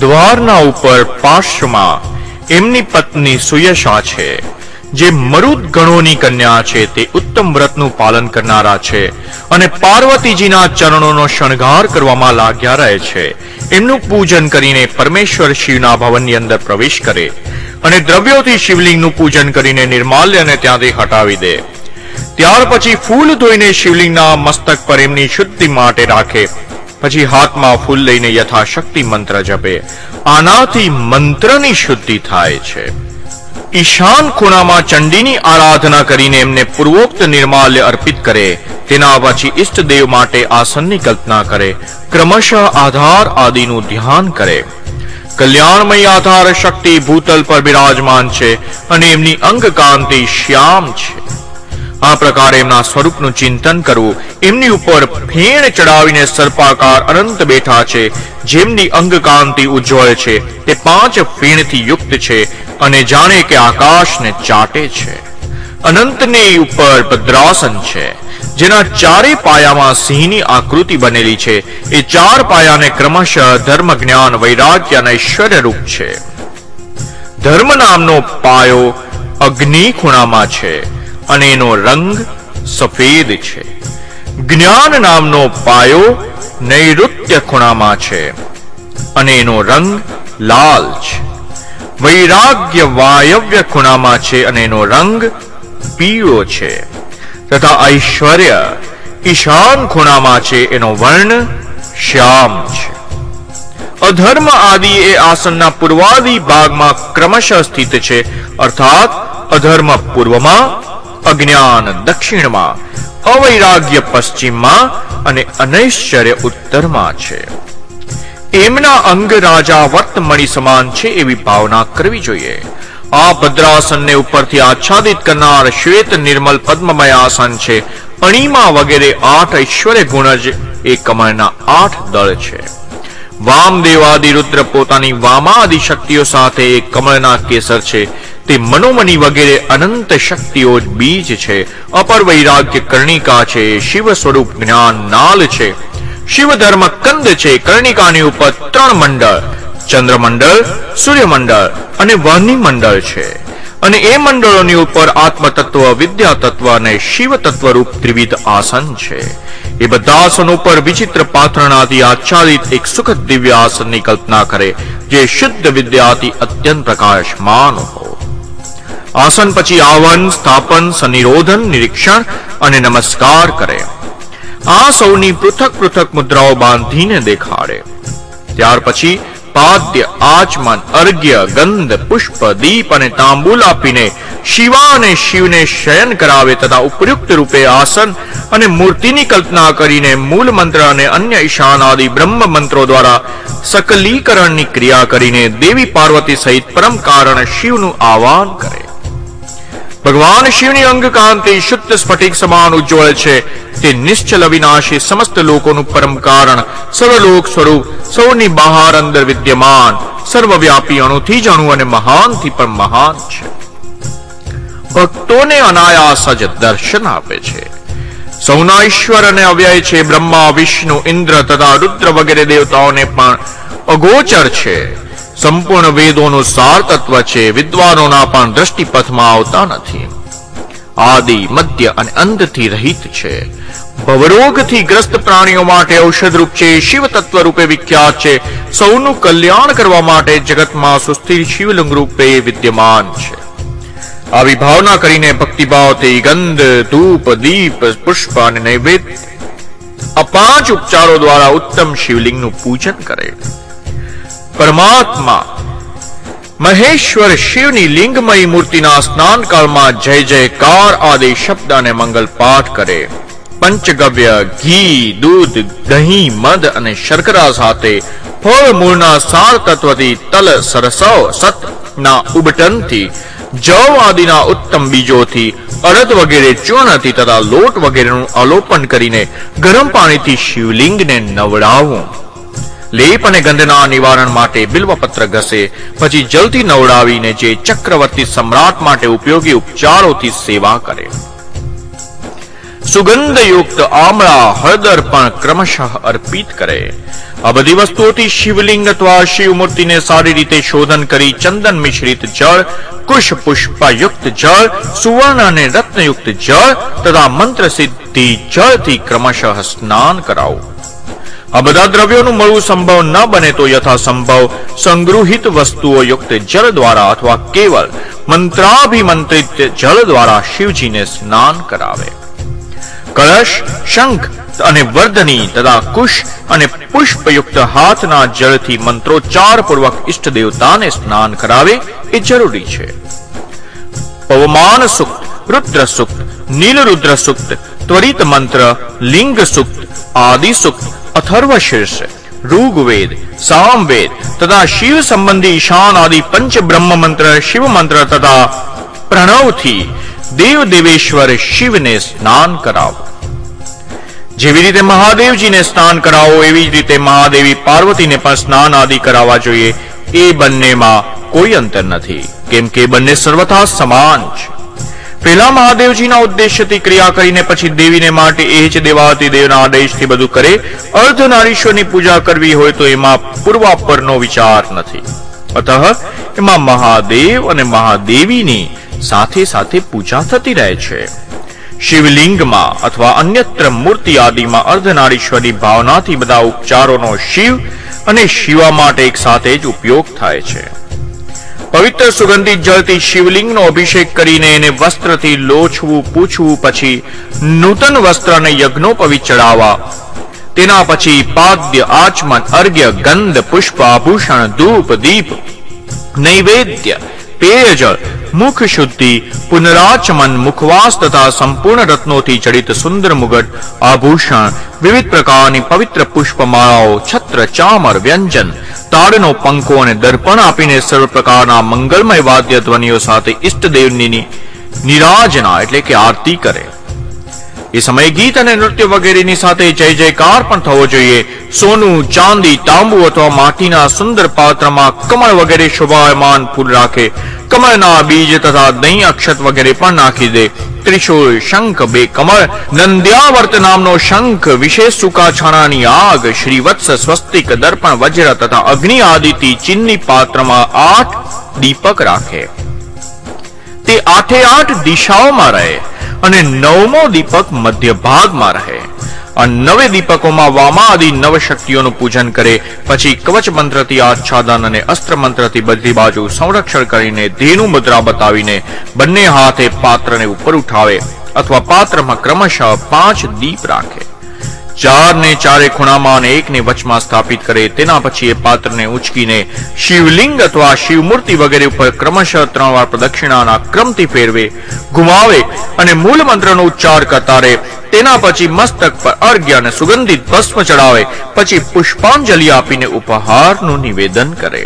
દ્વારના ઉપર પાર્શ્વમાં એમની પત્ની સુયશા છે, જે મરુદ ગણોની કન્યા છે, તે ઉત્તમ વ્રતનું પાલન કરનારા છે અને પાર્વતીજીના ચરણોનો શણગાર કરવામાં લાગ્યા રહે છે. એમનું પૂજન કરીને પરમેશ્વર શિવના ભવનની અંદર પ્રવેશ કરે અને દ્રવ્યોથી શિવલિંગનું પૂજન કરીને નિર્માલ્યને ત્યાંથી હટાવી દે. ત્યાર પછી ફૂલ ધોઈને શિવલિંગના મસ્તક પર એમની શુદ્ધિ માટે રાખે પછી હાથમાં ફૂલ લઈને યથાશક્તિ મંત્ર જપે. આનાથી મંત્રની શુદ્ધિ થાય છે. ઈશાન ખૂણામાં ચંડીની આરાધના કરીને એમને પૂર્વોક્ત નિર્માલ્ય અર્પિત કરે. તેના પછી ઈષ્ટદેવ માટે આસનની કલ્પના કરે. ક્રમશઃ આધાર આદિનું ધ્યાન કરે. કલ્યાણમય આધાર શક્તિ ભૂતલ પર બિરાજમાન છે અને એમની અંગ કાંતિ શ્યામ છે. આ પ્રકારે એમના સ્વરૂપનું ચિંતન કરવું. એમની ઉપર ફેણ ચડાવીને સર્પાકાર અનંત બેઠા છે. જેમની અંગકાંતિ ઉજ્જવળ છે. તે પાંચ ફેણથી યુક્ત છે અને જાણે કે આકાશને ચાટે છે. અનંતની ઉપર ભદ્રાસન છે. જેના ચારે પાયામાં સિંહની આકૃતિ બનેલી છે. એ ચાર પાયાને ક્રમશઃ ધર્મ, જ્ઞાન, વૈરાગ્ય અને ઐશ્વર્ય રૂપ છે. ધર્મ નામનો પાયો અગ્નિ ખૂણામાં છે. અને એનો રંગ સફેદ છે. જ્ઞાન નામનો પાયો નૈઋત્ય ખૂણામાં છે અને એનો રંગ લાલ છે. વૈરાગ્ય વાયવ્ય ખૂણામાં છે અને એનો રંગ પીળો છે. તથા ઐશ્વર્ય ઈશાન ખૂણામાં છે, એનો વર્ણ શ્યામ છે. અધર્મ આદિ એ આસનના પૂર્વાદી ભાગમાં ક્રમશઃ સ્થિત છે, અર્થાત અધર્મ પૂર્વમાં અજ્ઞાન દક્ષિણમાં, અવૈરાગ્ય પશ્ચિમમાં અને અનૈશ્ચર્ય ઉત્તરમાં છે. એમના અંગ રાજા વર્તમણી સમાન છે એવી ભાવના કરવી જોઈએ. આ ભદ્રાસનને ઉપરથી આચ્છાદિત કરનાર શ્વેત નિર્મલ પદ્મમય આસન છે. અણીમાં વગેરે આઠ ઐશ્વર્ય ગુણ જ એ કમળના આઠ દળ છે. વામદેવાદિ રુદ્ર પોતાની વામાદિ શક્તિઓ સાથે એ કમળના કેસર છે. તે મનોમની વગેરે અનંત શક્તિઓ બીજ છે. અપર વૈરાગ્ય કર્ણિકા છે, શિવ સ્વરૂપ જ્ઞાન નાલ છે. શિવ ધર્મ કંદ છે, કર્ણિકાની ઉપર ત્રણ મંડળ, ચંદ્રમંડળ, સૂર્યમંડળ અને વહની મંડળ છે. અને એ મંડળોની ઉપર આત્મતત્વ વિદ્યા તત્વ અને શિવ તત્વ રૂપ ત્રિવિધ આસન છે. એ બધા આસનો ઉપર વિચિત્ર પાથરણાથી આચ્છાદિત એક સુખદ દિવ્ય આસનની કલ્પના કરે, જે શુદ્ધ વિદ્યાથી અત્યંત પ્રકાશમાન હો આસન પછી આવન, સ્થાપન, સનિરોધન, નિરીક્ષણ અને નમસ્કાર કરે. આ સૌની પૃથક પૃથક મુદ્રાઓ બાંધીને દેખાડે. ત્યાર પછી પાદ્ય, આચમન, અર્ઘ્ય, ગંધ, પુષ્પ, દીપ અને તાંબુલ આપીને શિવા અને શિવને શયન કરાવે તથા ઉપયુક્ત રૂપે આસન અને મૂર્તિની કલ્પના કરીને મૂળ મંત્ર અને અન્ય ઈશાન આદિ બ્રહ્મ મંત્રો દ્વારા સકલીકરણની ક્રિયા કરીને દેવી પાર્વતી સહિત પરમ કારણ શિવનું આહવાન કરે. ભગવાન શિવની અંગ કાંતિ શુદ્ધ સ્ફટિક સમાન ઉજ્જવળ છે. તે નિશ્ચલ અવિનાશી સમસ્ત લોકોનું પરમ કારણ, સર્વલોક સ્વરૂપ, સૌની બહાર અંદર વિદ્યમાન, સર્વવ્યાપી અણુથી જ અણુ અને મહાનથી પણ મહાન છે. ભક્તોને અનાયાસ જ દર્શન આપે છે. સૌના ઈશ્વર અને અવ્યય છે, બ્રહ્મા, વિષ્ણુ, ઇન્દ્ર તથા રુદ્ર વગેરે દેવતાઓને પણ અગોચર છે. સંપૂર્ણ વેદોનું સાર તત્વ છે, વિદ્વાનોના પણ દ્રષ્ટિપથમાં આવતા નથી. આદિ, મધ્ય અને અંતથી રહિત છે. ભવરોગથી ગ્રસ્ત પ્રાણીઓ માટે ઔષધરૂપ છે શિવ તત્વ રૂપે વિખ્યાત છે. સૌનું કલ્યાણ કરવા માટે જગતમાં સુસ્થિર શિવલિંગ રૂપે વિદ્યમાન છે. આવી ભાવના કરીને ભક્તિભાવથી ગંધ, ધૂપ, દીપ, પુષ્પ અને નૈવેદ્ય આ પાંચ ઉપચારો દ્વારા ઉત્તમ શિવલિંગનું પૂજન કરે. પરમાત્મા. મહેશ્વર શિવની લિંગમય મૂર્તિના સ્નાન કાળમાં જય જયકાર આદિ શબ્દ અને મંગલ પાઠ કરે. પંચગવ્ય, ઘી, દૂધ, દહીં, મધ અને શર્કરા સાથે ફળ મૂળના સાર તત્વથી તલ, સરસવ, સત ના ઉબટનથી જવ આદિના ઉત્તમ બીજોથી અડદ વગેરે ચૂર્ણથી તથા લોટ વગેરેનું અલોપન કરીને ગરમ પાણીથી શિવલિંગને નવડાવવું લેપ અને ગંધના નિવારણ માટે બિલ્વપત્ર ઘસે. પછી જલથી નવડાવીને જે ચક્રવર્તી સમ્રાટ માટે ઉપયોગી ઉપચારોથી સેવા કરે. સુગંધયુક્ત આમળા હળદર પણ ક્રમશઃ અર્પિત કરે. આ બધી વસ્તુઓથી શિવલિંગ અથવા શિવ મૂર્તિને સારી રીતે શોધન કરી ચંદન મિશ્રિત જળ કુશ પુષ્પયુક્ત જળ, સુવર્ણ અને રત્નયુક્ત જળ તથા મંત્ર સિદ્ધિ જળથી ક્રમશઃ સ્નાન કરાવો. આ બધા દ્રવ્યોનું મળવું સંભવ ન બને તો યથા સંભવ સંગૃહિત વસ્તુઓ યુક્ત જળ દ્વારા અથવા કેવળ મંત્રાભિમંત્રિત જળ દ્વારા શિવજીને સ્નાન કરાવે. કળશ, શંખ અને વર્ધની તથા કુશ અને પુષ્પયુક્ત હાથના જળથી મંત્રોચ્ચાર પૂર્વક ઇષ્ટ દેવતાને સ્નાન કરાવે એ જરૂરી છે. પવમાન સુક્ત રુદ્ર સુક્ત નીલરુદ્ર સુક્ત ત્વરિત મંત્ર લિંગ સુક્ત આદિ સુક્ત અથર્વ શીર્ષ ઋગ્વેદ સામવેદ તથા શિવ સંબંધી ઈશાન આદિ પંચ બ્રહ્મ મંત્ર શિવ મંત્ર તથા પ્રણવથી દેવ દેવેશ્વર શિવને સ્નાન કરાવો જેવી રીતે મહાદેવજીને સ્નાન કરાવો એવી જ રીતે મહાદેવી પાર્વતીને પણ સ્નાન આદિ કરાવવા જોઈએ એ બંનેમાં કોઈ અંતર નથી કેમ કે બંને સર્વથા સમાન છે પહેલા મહાદેવજીના ઉદ્દેશ્યથી ક્રિયા કરીને પછી દેવીને માટે એ જ દેવાતી દેવના આદેશથી બધું કરે અર્ધનારીશ્વરની પૂજા કરવી હોય તો એમાં પૂર્વાપરનો વિચાર નથી. અતઃ એમાં મહાદેવ અને મહાદેવીની સાથે સાથે પૂજા થતી રહે છે. શિવલિંગમાં અથવા અન્યત્ર મૂર્તિ આદિમાં અર્ધનારીશ્વરની ભાવનાથી બધા ઉપચારોનો શિવ અને શિવા માટે એક સાથે જ ઉપયોગ થાય છે. પવિત્ર સુગંધિત જળથી શિવલિંગનો અભિષેક કરીને એને વસ્ત્રથી લોછવું, પૂછવું, પછી નૂતન વસ્ત્રને યજ્ઞોપવિત ચડાવવા. તેના પછી પાદ્ય, આચમન, અર્ઘ્ય, ગંધ, પુષ્પ, આભૂષણ, ધૂપ, દીપ, નૈવેદ્ય, પેયજળ, મુખ શુદ્ધિ, પુનરાચમન, મુખવાસ તથા સંપૂર્ણ રત્નોથી જડિત સુંદર મુગટ, આભૂષણ, વિવિધ પ્રકારની પવિત્ર પુષ્પમાળાઓ, છત્ર, ચામર, વ્યંજન તાડનો પંખો અને દર્પણ આપીને સર્વ પ્રકારના મંગલમય વાદ્ય ધ્વનિઓ સાથે ઈષ્ટદેવની નિરાજના એટલે કે આરતી કરે. એ સમયે ગીત અને નૃત્ય વગેરેની સાથે જય જયકાર પણ થવો જોઈએ. સોનું, ચાંદી, તાંબુ અથવા માટીના સુંદર પાત્રમાં કમળ વગેરે શોભાયમાન ફૂલ રાખે. કમળના બીજ તથા દહીં અક્ષત વગેરે પણ નાખી દે. ત્રિશુળ, શંખ, બે કમળ, નંદ્યાવર્ત નામનો શંખ, વિશેષ સૂકા છાણાની આગ, શ્રીવત્સ, સ્વસ્તિક, દર્પણ, વજ્ર તથા અગ્નિ આદિથી ચિન્ની પાત્રમાં આઠ દીપક રાખે. તે આઠે આઠ દિશાઓમાં રહે. અને નવમો દીપક મધ્ય ભાગમાં રહે નવે દીપકોમાં વામા આદિ નવ શક્તિઓનું પૂજન કરે, પછી કવચ મંત્રથી આચ્છાદન અને અસ્ત્ર મંત્રથી બધી બાજુ સંરક્ષણ કરીને ધેનુ મુદ્રા બતાવીને બંને હાથે પાત્રને ઉપર ઉઠાવે, અથવા પાત્રમાં ક્રમશઃ પાંચ દીપ રાખે. ચાર ને ચારે ખૂણામાં અને એકને વચમાં સ્થાપિત કરે, તેના પછી એ પાત્રને ઉચકીને શિવલિંગ અથવા શિવમૂર્તિ વગેરે ઉપર ક્રમશઃ ત્રણ વાર પ્રદક્ષિણાના ક્રમથી ફેરવે, ઘુમાવે અને મૂળ મંત્રનો ઉચ્ચાર કરતા રહે. તેના પછી મસ્તક પર અર્ઘ્ય અને સુગંધિત ભસ્મ ચડાવે, પછી પુષ્પાંજલિ આપીને ઉપહારનું નિવેદન કરે.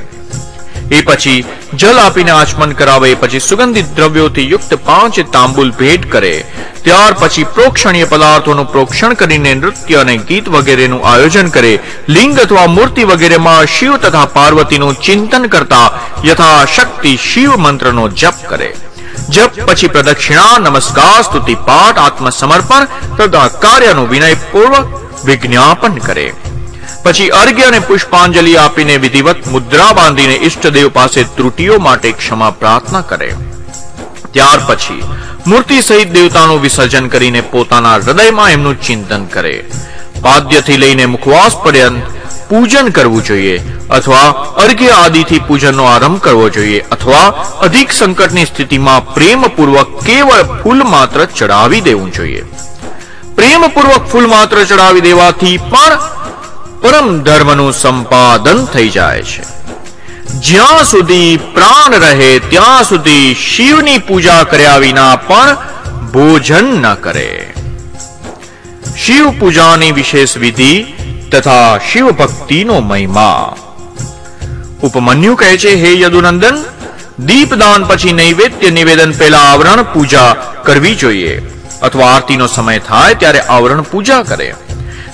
એ પછી જલ આપીને આચમન કરાવે પછી સુગંધિત દ્રવ્યોથી યુક્ત પાંચ તાંબુલ ભેટ કરે. ત્યાર પછી પ્રોક્ષણીય પદાર્થોનું પ્રોક્ષણ કરીને નૃત્ય અને ગીત વગેરેનું આયોજન કરે. લિંગ અથવા મૂર્તિ વગેરેમાં શિવ તથા પાર્વતીનું ચિંતન કરતા યથાશક્તિ શિવ મંત્રનો જપ કરે. જપ પછી પ્રદક્ષિણા, નમસ્કાર, સ્તુતિ, પાઠ, આત્મસમર્પણ તથા કાર્યનું વિનયપૂર્વક વિજ્ઞાપન કરે. પછી અર્ઘ્ય અને પુષ્પાંજલિ આપીને વિધિવત મુદ્રા બાંધીને ઈષ્ટદેવ પાસે ત્રુટીઓ માટે ક્ષમા પ્રાર્થના કરે. ત્યાર પછી મૂર્તિ સહિત દેવતાનું વિસર્જન કરીને પોતાના હૃદયમાં એમનું ચિંતન કરે. પાદ્યથી લઈને મુખવાસ પર્યંત પૂજન કરવું જોઈએ અથવા અર્ઘ્ય આદિથી પૂજનનો આરંભ કરવો જોઈએ અથવા અધિક સંકટની સ્થિતિમાં પ્રેમપૂર્વક કેવળ ફૂલ માત્ર ચડાવી દેવું જોઈએ. પ્રેમપૂર્વક ફૂલ માત્ર ચડાવી દેવાથી પણ પરમ ધર્મનું સંપાદન થઈ જાય છે. જ્યાં સુધી પ્રાણ રહે, ત્યાં સુધી શિવની પૂજા કર્યા વિના પણ ભોજન ન કરે. શિવ પૂજાની વિશેષ વિધિ તથા શિવ ભક્તિનો મહિમા. ઉપમન્યુ કહે છે, હે યદુનંદન, દીપદાન પછી નૈવેદ્ય નિવેદન પહેલા આવરણ પૂજા કરવી જોઈએ. અથવા આરતીનો સમય થાય ત્યારે આવરણ પૂજા કરે.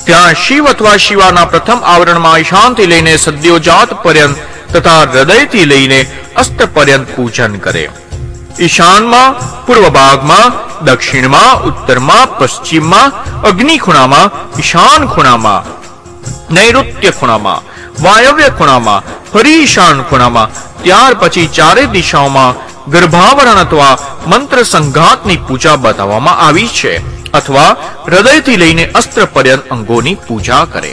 ત્યાં શિવ અથવા શિવાના પ્રથમ આવરણમાં ઈશાનથી લઈને સદ્યોજાત પર્યંત તથા હૃદયથી લઈને અસ્ત પર્યંત પૂજન કરે. ઈશાનમાં, પૂર્વ ભાગમાં, દક્ષિણમાં, ઉત્તરમાં, પશ્ચિમમાં અગ્નિ ખૂણામાં ઈશાન ખૂણામાં, નૈઋત્ય ખૂણામાં, વાયવ્ય ખૂણામાં, ફરી ઈશાન ખૂણામાં, ત્યાર પછી ચારે દિશાઓમાં ગર્ભાવરણ અથવા મંત્ર સંઘાતની પૂજા બતાવવામાં આવી છે. અથવા હૃદયથી લઈને અસ્ત્ર પર્યંત અંગોની પૂજા કરે.